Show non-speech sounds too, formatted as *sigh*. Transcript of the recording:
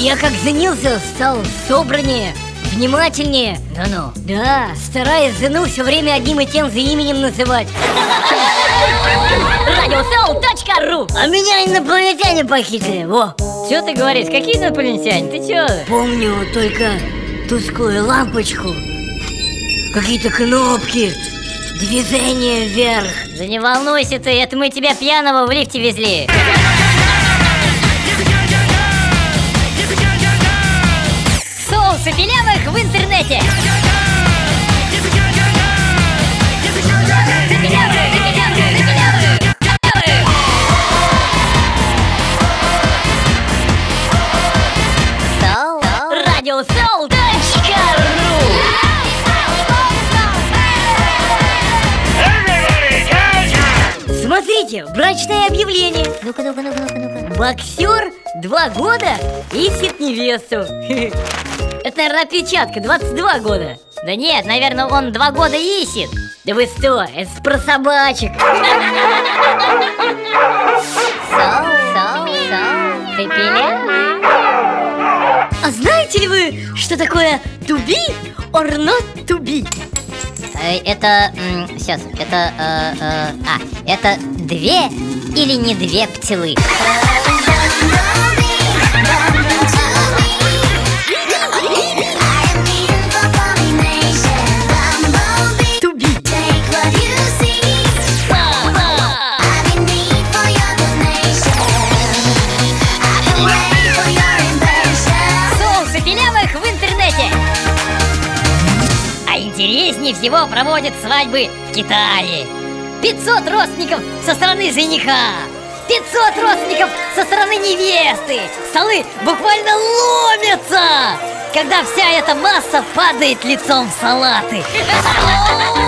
женился, стал собраннее, внимательнее. Да ну. Да, стараясь жену все время одним и тем же именем называть. Радиосоу.ру А меня инопланетяне похитили, во. Что ты говоришь? Какие инопланетяне? Ты чё? Помню только тусклую лампочку, какие-то кнопки, движение вверх. Да не волнуйся ты, это мы тебя пьяного в лифте везли. Соусы пилявых в интернете. Смотрите, брачное объявление. Ну-ка, ну-ка, ну-ка, ну-ка, ну-ка. Боксер два года ищет невесту. *laughs* Наверное, опечатка, 22 года. Да нет, наверное, он два года ищет. Да вы что, это про собачек. Соу, соу, ты пилявый. А знаете ли вы, что такое to be or not to be? Э, Это, сейчас, это, э, э, а, это две или не две пчелы? Интереснее всего проводят свадьбы в Китае. 500 родственников со стороны жениха, 500 родственников со стороны невесты. Столы буквально ломятся, когда вся эта масса падает лицом в салаты. *laughs*